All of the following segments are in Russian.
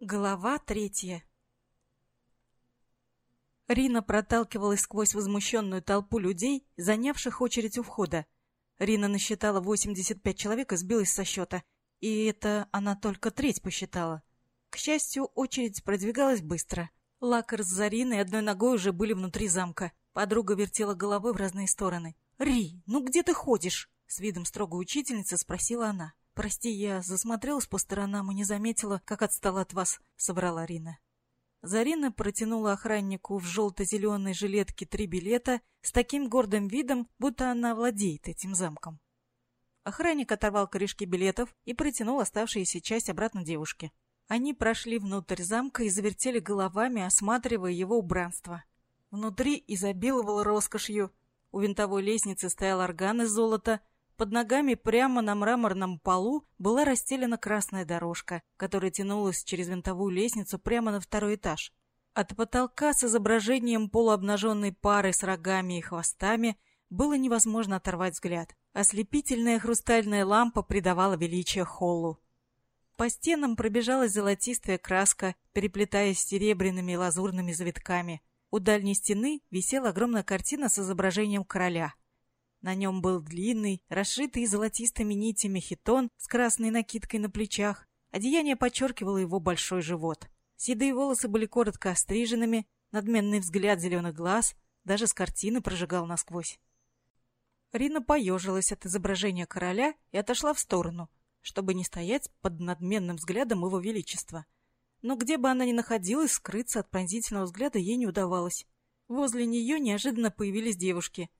Глава третья Рина проталкивалась сквозь возмущенную толпу людей, занявших очередь у входа. Рина насчитала 85 человек и сбилась со счета. И это она только треть посчитала. К счастью, очередь продвигалась быстро. Лакар с Зариной одной ногой уже были внутри замка. Подруга вертела головой в разные стороны. «Ри, ну где ты ходишь?» С видом строгой учительницы спросила она. «Прости, я засмотрелась по сторонам и не заметила, как отстала от вас», — соврала Рина. Зарина протянула охраннику в желто-зеленой жилетке три билета с таким гордым видом, будто она владеет этим замком. Охранник оторвал корешки билетов и протянул оставшуюся часть обратно девушке. Они прошли внутрь замка и завертели головами, осматривая его убранство. Внутри изобиловал роскошью. У винтовой лестницы стоял орган из золота — под ногами прямо на мраморном полу была расстелена красная дорожка, которая тянулась через винтовую лестницу прямо на второй этаж. От потолка с изображением полуобнаженной пары с рогами и хвостами было невозможно оторвать взгляд. Ослепительная хрустальная лампа придавала величие холлу. По стенам пробежалась золотистая краска, переплетаясь с серебряными и лазурными завитками. У дальней стены висела огромная картина с изображением короля — на нем был длинный, расшитый золотистыми нитями хитон с красной накидкой на плечах. Одеяние подчеркивало его большой живот. Седые волосы были коротко остриженными, надменный взгляд зеленых глаз даже с картины прожигал насквозь. Рина поежилась от изображения короля и отошла в сторону, чтобы не стоять под надменным взглядом его величества. Но где бы она ни находилась, скрыться от пронзительного взгляда ей не удавалось. Возле нее неожиданно появились девушки.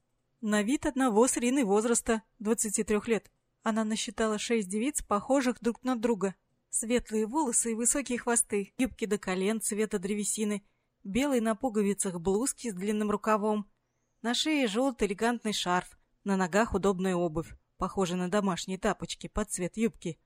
На вид одного с Риной возраста, 23 лет. Она насчитала шесть девиц, похожих друг на друга. Светлые волосы и высокие хвосты, юбки до колен цвета древесины, белый на пуговицах блузки с длинным рукавом, на шее желтый элегантный шарф, на ногах удобная обувь, похожая на домашние тапочки под цвет юбки.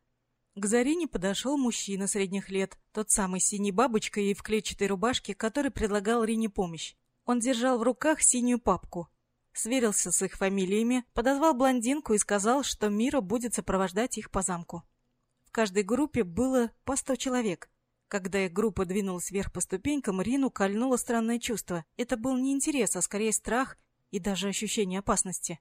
К Зарине подошел мужчина средних лет, тот самый синей бабочкой и в клетчатой рубашке, который предлагал Рине помощь. Он держал в руках синюю папку, сверился с их фамилиями, подозвал блондинку и сказал, что Мира будет сопровождать их по замку. В каждой группе было по сто человек. Когда их группа двинулась вверх по ступенькам, Рину кольнуло странное чувство. Это был не интерес, а скорее страх и даже ощущение опасности.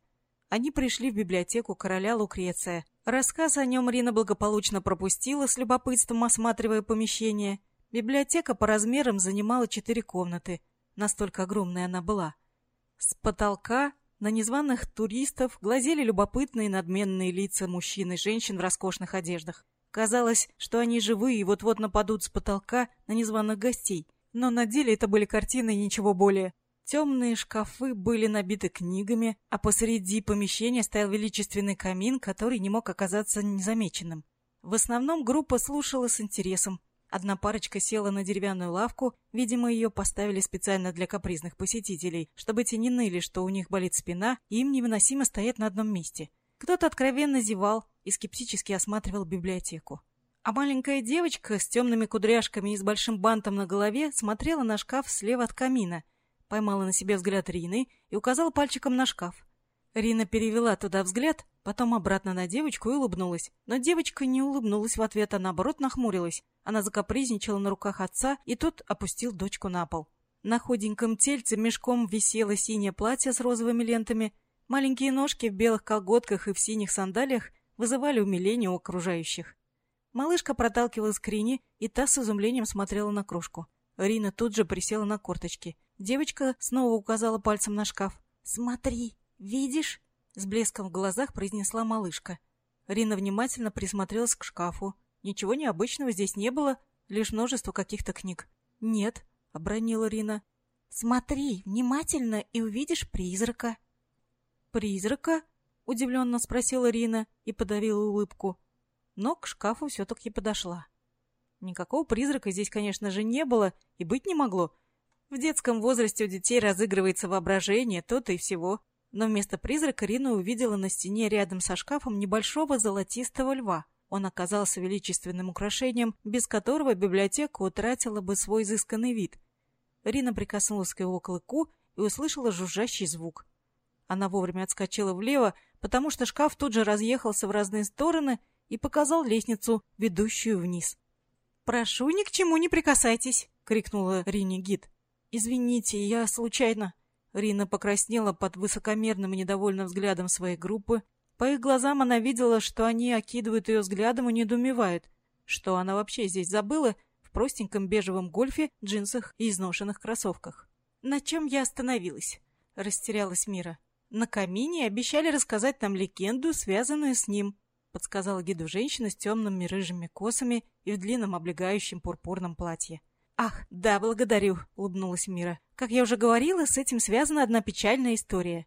Они пришли в библиотеку короля Лукреция. Рассказ о нем Рина благополучно пропустила, с любопытством осматривая помещение. Библиотека по размерам занимала четыре комнаты. Настолько огромная она была. С потолка на незваных туристов глазели любопытные надменные лица мужчин и женщин в роскошных одеждах. Казалось, что они живые и вот-вот нападут с потолка на незваных гостей. Но на деле это были картины и ничего более. Темные шкафы были набиты книгами, а посреди помещения стоял величественный камин, который не мог оказаться незамеченным. В основном группа слушала с интересом, Одна парочка села на деревянную лавку, видимо, ее поставили специально для капризных посетителей, чтобы те не ныли, что у них болит спина, и им невыносимо стоять на одном месте. Кто-то откровенно зевал и скептически осматривал библиотеку. А маленькая девочка с темными кудряшками и с большим бантом на голове смотрела на шкаф слева от камина, поймала на себе взгляд Рины и указала пальчиком на шкаф. Рина перевела туда взгляд, потом обратно на девочку и улыбнулась. Но девочка не улыбнулась в ответ, а наоборот нахмурилась. Она закапризничала на руках отца, и тот опустил дочку на пол. На худеньком тельце мешком висело синее платье с розовыми лентами. Маленькие ножки в белых колготках и в синих сандалиях вызывали умиление у окружающих. Малышка проталкивалась к Рине, и та с изумлением смотрела на кружку. Рина тут же присела на корточки. Девочка снова указала пальцем на шкаф. «Смотри!» «Видишь?» — с блеском в глазах произнесла малышка. Рина внимательно присмотрелась к шкафу. Ничего необычного здесь не было, лишь множество каких-то книг. «Нет», — обронила Рина. «Смотри внимательно и увидишь призрака». «Призрака?» — удивленно спросила Рина и подавила улыбку. Но к шкафу все-таки подошла. Никакого призрака здесь, конечно же, не было и быть не могло. В детском возрасте у детей разыгрывается воображение, то-то и всего но вместо призрака Рина увидела на стене рядом со шкафом небольшого золотистого льва. Он оказался величественным украшением, без которого библиотека утратила бы свой изысканный вид. Рина прикоснулась к его клыку и услышала жужжащий звук. Она вовремя отскочила влево, потому что шкаф тут же разъехался в разные стороны и показал лестницу, ведущую вниз. «Прошу, ни к чему не прикасайтесь!» — крикнула Рине гид. «Извините, я случайно...» Рина покраснела под высокомерным и недовольным взглядом своей группы. По их глазам она видела, что они окидывают ее взглядом и недоумевают, что она вообще здесь забыла в простеньком бежевом гольфе, джинсах и изношенных кроссовках. «На чем я остановилась?» — растерялась Мира. «На камине обещали рассказать нам легенду, связанную с ним», — подсказала гиду женщина с темными рыжими косами и в длинном облегающем пурпурном платье. «Ах, да, благодарю», — улыбнулась Мира. «Как я уже говорила, с этим связана одна печальная история».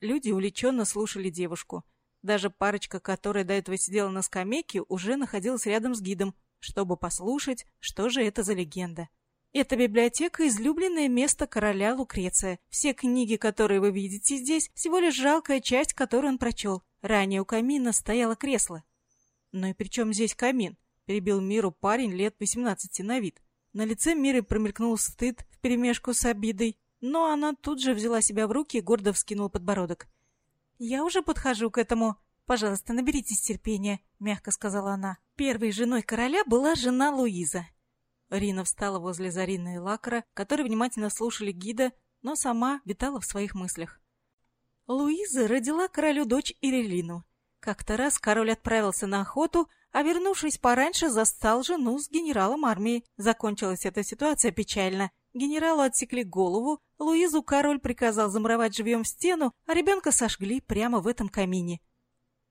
Люди увлеченно слушали девушку. Даже парочка, которая до этого сидела на скамейке, уже находилась рядом с гидом, чтобы послушать, что же это за легенда. Эта библиотека – излюбленное место короля Лукреция. Все книги, которые вы видите здесь, всего лишь жалкая часть, которую он прочел. Ранее у камина стояло кресло. «Ну и при чем здесь камин?» – перебил Миру парень лет 18 на вид. На лице Миры промелькнул стыд вперемешку с обидой, но она тут же взяла себя в руки и гордо вскинула подбородок. «Я уже подхожу к этому. Пожалуйста, наберитесь терпения», — мягко сказала она. Первой женой короля была жена Луиза. Рина встала возле Зарины и Лакара, которые внимательно слушали гида, но сама витала в своих мыслях. Луиза родила королю дочь Ирелину. Как-то раз король отправился на охоту, а вернувшись пораньше, застал жену с генералом армии. Закончилась эта ситуация печально. Генералу отсекли голову, Луизу король приказал замуровать живьем в стену, а ребенка сожгли прямо в этом камине.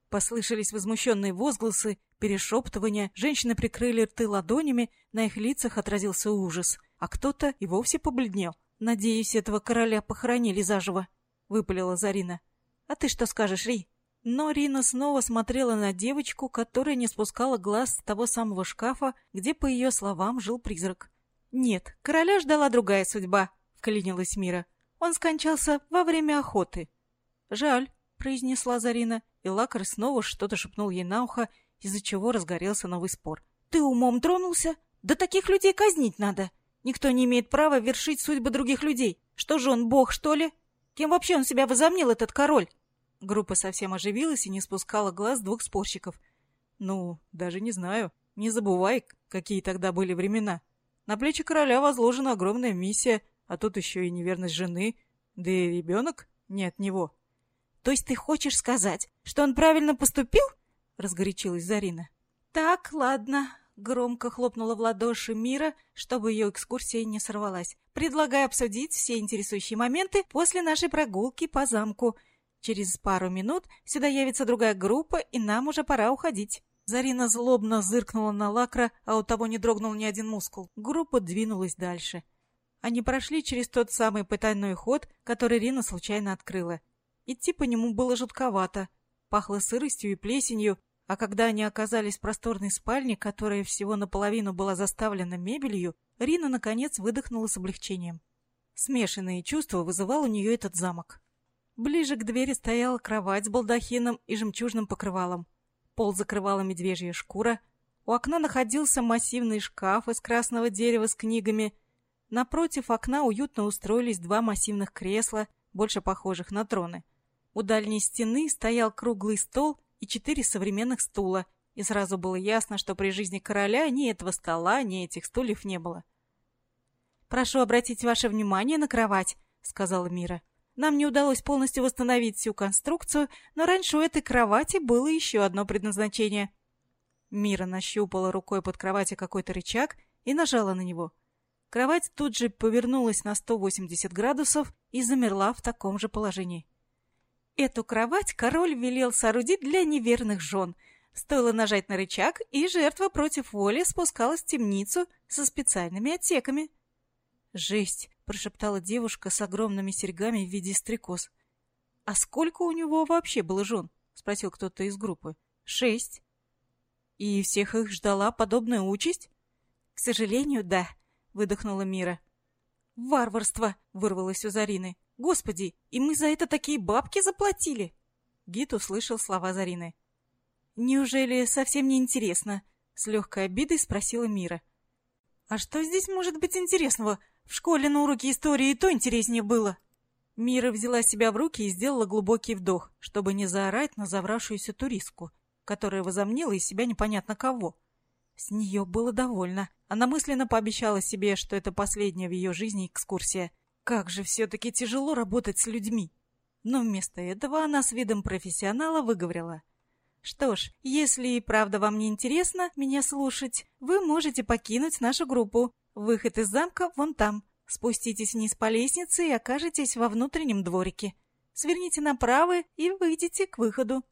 Послышались возмущенные возгласы, перешептывания, женщины прикрыли рты ладонями, на их лицах отразился ужас, а кто-то и вовсе побледнел. «Надеюсь, этого короля похоронили заживо», — выпалила Зарина. «А ты что скажешь, Ри?» Но Рина снова смотрела на девочку, которая не спускала глаз с того самого шкафа, где, по ее словам, жил призрак. «Нет, короля ждала другая судьба», — вклинилась Мира. «Он скончался во время охоты». «Жаль», — произнесла Зарина, и Лакар снова что-то шепнул ей на ухо, из-за чего разгорелся новый спор. «Ты умом тронулся? Да таких людей казнить надо! Никто не имеет права вершить судьбы других людей. Что же он, бог, что ли? Кем вообще он себя возомнил, этот король?» Группа совсем оживилась и не спускала глаз двух спорщиков. «Ну, даже не знаю. Не забывай, какие тогда были времена. На плечи короля возложена огромная миссия, а тут еще и неверность жены, да и ребенок не от него». То есть ты хочешь сказать, что он правильно поступил? Разгорячилась Зарина. Так, ладно. Громко хлопнула в ладоши Мира, чтобы ее экскурсия не сорвалась. Предлагаю обсудить все интересующие моменты после нашей прогулки по замку. Через пару минут сюда явится другая группа, и нам уже пора уходить. Зарина злобно зыркнула на Лакра, а у того не дрогнул ни один мускул. Группа двинулась дальше. Они прошли через тот самый потайной ход, который Рина случайно открыла. Идти по нему было жутковато, пахло сыростью и плесенью, а когда они оказались в просторной спальне, которая всего наполовину была заставлена мебелью, Рина, наконец, выдохнула с облегчением. Смешанные чувства вызывал у нее этот замок. Ближе к двери стояла кровать с балдахином и жемчужным покрывалом. Пол закрывала медвежья шкура. У окна находился массивный шкаф из красного дерева с книгами. Напротив окна уютно устроились два массивных кресла, больше похожих на троны. У дальней стены стоял круглый стол и четыре современных стула, и сразу было ясно, что при жизни короля ни этого стола, ни этих стульев не было. «Прошу обратить ваше внимание на кровать», — сказала Мира. «Нам не удалось полностью восстановить всю конструкцию, но раньше у этой кровати было еще одно предназначение». Мира нащупала рукой под кроватью какой-то рычаг и нажала на него. Кровать тут же повернулась на 180 градусов и замерла в таком же положении. Эту кровать король велел соорудить для неверных жен. Стоило нажать на рычаг, и жертва против воли спускалась в темницу со специальными отсеками. «Жесть!» — прошептала девушка с огромными серьгами в виде стрекоз. «А сколько у него вообще было жен?» — спросил кто-то из группы. «Шесть». «И всех их ждала подобная участь?» «К сожалению, да», — выдохнула Мира. «Варварство!» — вырвалось у Зарины. Господи, и мы за это такие бабки заплатили!» Гид услышал слова Зарины. «Неужели совсем не интересно?» — с легкой обидой спросила Мира. «А что здесь может быть интересного? В школе на уроке истории то интереснее было!» Мира взяла себя в руки и сделала глубокий вдох, чтобы не заорать на завравшуюся туристку, которая возомнила из себя непонятно кого. С нее было довольно. Она мысленно пообещала себе, что это последняя в ее жизни экскурсия. Как же все-таки тяжело работать с людьми. Но вместо этого она с видом профессионала выговорила. Что ж, если и правда вам не интересно меня слушать, вы можете покинуть нашу группу. Выход из замка вон там. Спуститесь вниз по лестнице и окажетесь во внутреннем дворике. Сверните направо и выйдите к выходу.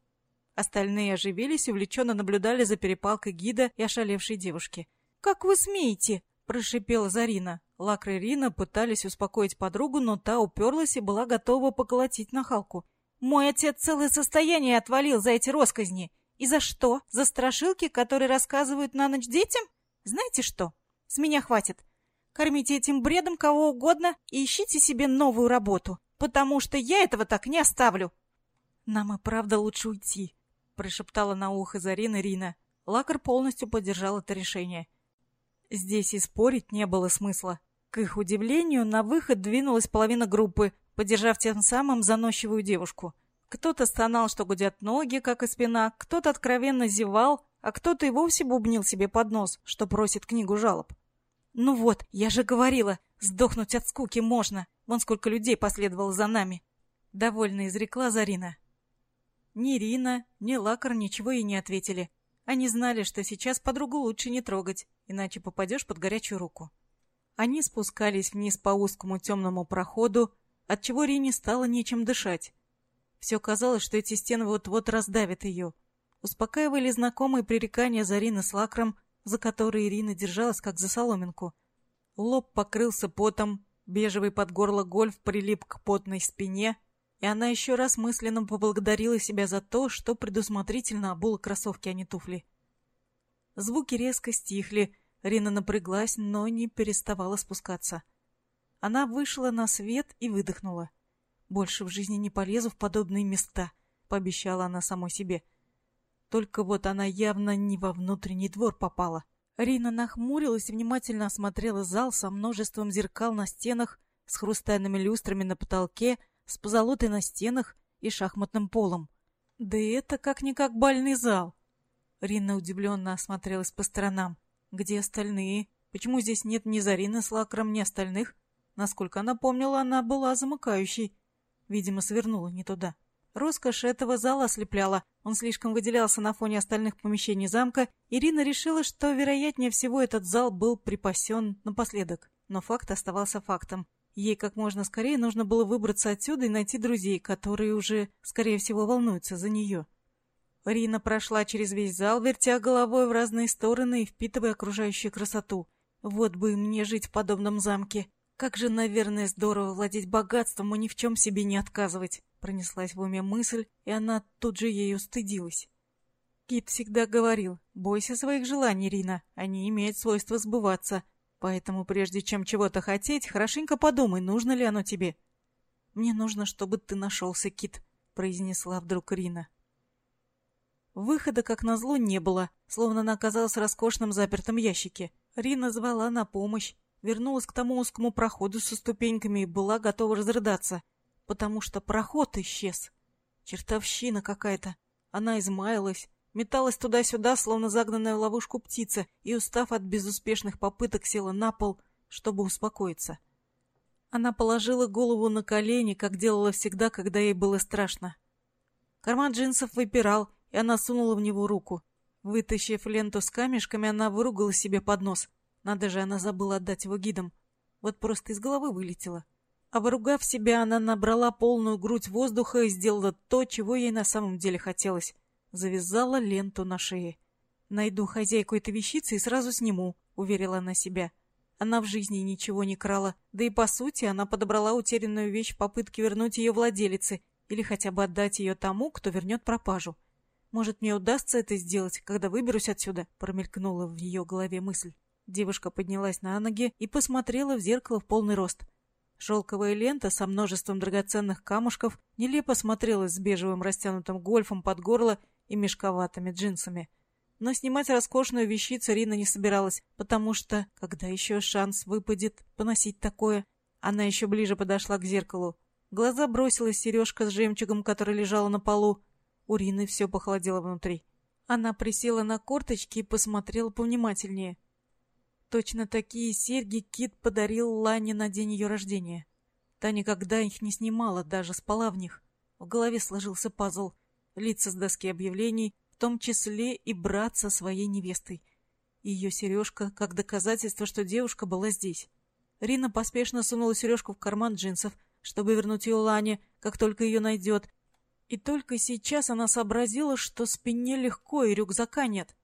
Остальные оживились и увлеченно наблюдали за перепалкой гида и ошалевшей девушки. «Как вы смеете?» – прошипела Зарина. Лакра и Рина пытались успокоить подругу, но та уперлась и была готова поколотить нахалку. «Мой отец целое состояние отвалил за эти росказни. И за что? За страшилки, которые рассказывают на ночь детям? Знаете что? С меня хватит. Кормите этим бредом кого угодно и ищите себе новую работу, потому что я этого так не оставлю». «Нам и правда лучше уйти», прошептала на ухо Зарина Рина. Лакар полностью поддержал это решение. Здесь и спорить не было смысла. К их удивлению, на выход двинулась половина группы, поддержав тем самым заносчивую девушку. Кто-то стонал, что гудят ноги, как и спина, кто-то откровенно зевал, а кто-то и вовсе бубнил себе под нос, что просит книгу жалоб. «Ну вот, я же говорила, сдохнуть от скуки можно. Вон сколько людей последовало за нами!» Довольно изрекла Зарина. Ни Рина, ни Лакар ничего ей не ответили. Они знали, что сейчас подругу лучше не трогать, иначе попадешь под горячую руку. Они спускались вниз по узкому темному проходу, отчего Рине стало нечем дышать. Все казалось, что эти стены вот-вот раздавят ее. Успокаивали знакомые пререкания Зарины с Лакром, за которые Ирина держалась как за соломинку. Лоб покрылся потом, бежевый под горло гольф прилип к потной спине, и она еще раз мысленно поблагодарила себя за то, что предусмотрительно обула кроссовки, а не туфли. Звуки резко стихли, Рина напряглась, но не переставала спускаться. Она вышла на свет и выдохнула. «Больше в жизни не полезу в подобные места», — пообещала она самой себе. Только вот она явно не во внутренний двор попала. Рина нахмурилась и внимательно осмотрела зал со множеством зеркал на стенах, с хрустальными люстрами на потолке — с позолотой на стенах и шахматным полом. Да это как-никак бальный зал. Рина удивленно осмотрелась по сторонам. Где остальные? Почему здесь нет ни Зарины с Лакром, ни остальных? Насколько она помнила, она была замыкающей. Видимо, свернула не туда. Роскошь этого зала ослепляла. Он слишком выделялся на фоне остальных помещений замка. Ирина решила, что, вероятнее всего, этот зал был припасен напоследок. Но факт оставался фактом. Ей как можно скорее нужно было выбраться отсюда и найти друзей, которые уже, скорее всего, волнуются за нее. Рина прошла через весь зал, вертя головой в разные стороны и впитывая окружающую красоту. Вот бы мне жить в подобном замке. Как же, наверное, здорово владеть богатством и ни в чем себе не отказывать. Пронеслась в уме мысль, и она тут же ею стыдилась. Кит всегда говорил, бойся своих желаний, Рина, они имеют свойство сбываться, Поэтому прежде чем чего-то хотеть, хорошенько подумай, нужно ли оно тебе. «Мне нужно, чтобы ты нашелся, Кит», — произнесла вдруг Рина. Выхода, как назло, не было, словно она оказалась в роскошном запертом ящике. Рина звала на помощь, вернулась к тому узкому проходу со ступеньками и была готова разрыдаться, потому что проход исчез. Чертовщина какая-то. Она измаялась, металась туда-сюда, словно загнанная в ловушку птица, и, устав от безуспешных попыток, села на пол, чтобы успокоиться. Она положила голову на колени, как делала всегда, когда ей было страшно. Карман джинсов выпирал, и она сунула в него руку. Вытащив ленту с камешками, она выругала себе под нос. Надо же, она забыла отдать его гидам. Вот просто из головы вылетела. Обругав себя, она набрала полную грудь воздуха и сделала то, чего ей на самом деле хотелось завязала ленту на шее. «Найду хозяйку этой вещицы и сразу сниму», — уверила она себя. Она в жизни ничего не крала, да и по сути она подобрала утерянную вещь в попытке вернуть ее владелице или хотя бы отдать ее тому, кто вернет пропажу. «Может, мне удастся это сделать, когда выберусь отсюда?» — промелькнула в ее голове мысль. Девушка поднялась на ноги и посмотрела в зеркало в полный рост. Шелковая лента со множеством драгоценных камушков нелепо смотрелась с бежевым растянутым гольфом под горло и мешковатыми джинсами. Но снимать роскошную вещицу Рина не собиралась, потому что, когда еще шанс выпадет поносить такое, она еще ближе подошла к зеркалу. Глаза бросилась сережка с жемчугом, которая лежала на полу. У Рины все похолодело внутри. Она присела на корточки и посмотрела повнимательнее. Точно такие серьги Кит подарил Лане на день ее рождения. Та никогда их не снимала, даже спала в них. В голове сложился пазл. Лица с доски объявлений, в том числе и брат со своей невестой. Ее сережка, как доказательство, что девушка была здесь. Рина поспешно сунула сережку в карман джинсов, чтобы вернуть ее Лане, как только ее найдет. И только сейчас она сообразила, что спине легко и рюкзака нет.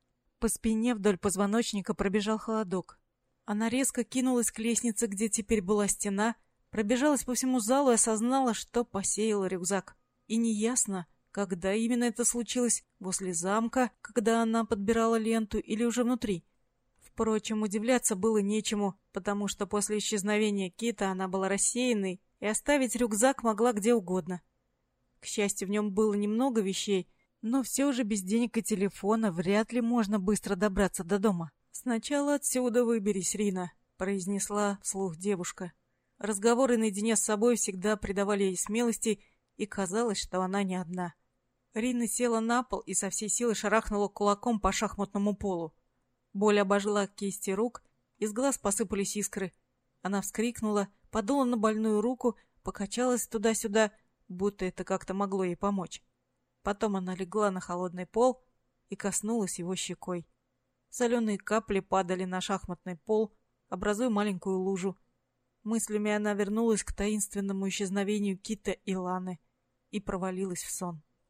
По спине вдоль позвоночника пробежал холодок. Она резко кинулась к лестнице, где теперь была стена, пробежалась по всему залу и осознала, что посеяла рюкзак. И неясно, когда именно это случилось, возле замка, когда она подбирала ленту или уже внутри. Впрочем, удивляться было нечему, потому что после исчезновения Кита она была рассеянной и оставить рюкзак могла где угодно. К счастью, в нем было немного вещей, но все же без денег и телефона вряд ли можно быстро добраться до дома. «Сначала отсюда выберись, Рина», — произнесла вслух девушка. Разговоры наедине с собой всегда придавали ей смелости, и казалось, что она не одна. Рина села на пол и со всей силы шарахнула кулаком по шахматному полу. Боль обожгла кисти рук, из глаз посыпались искры. Она вскрикнула, подула на больную руку, покачалась туда-сюда, будто это как-то могло ей помочь. Потом она легла на холодный пол и коснулась его щекой. Соленые капли падали на шахматный пол, образуя маленькую лужу. Мыслями она вернулась к таинственному исчезновению Кита и Ланы и провалилась в сон.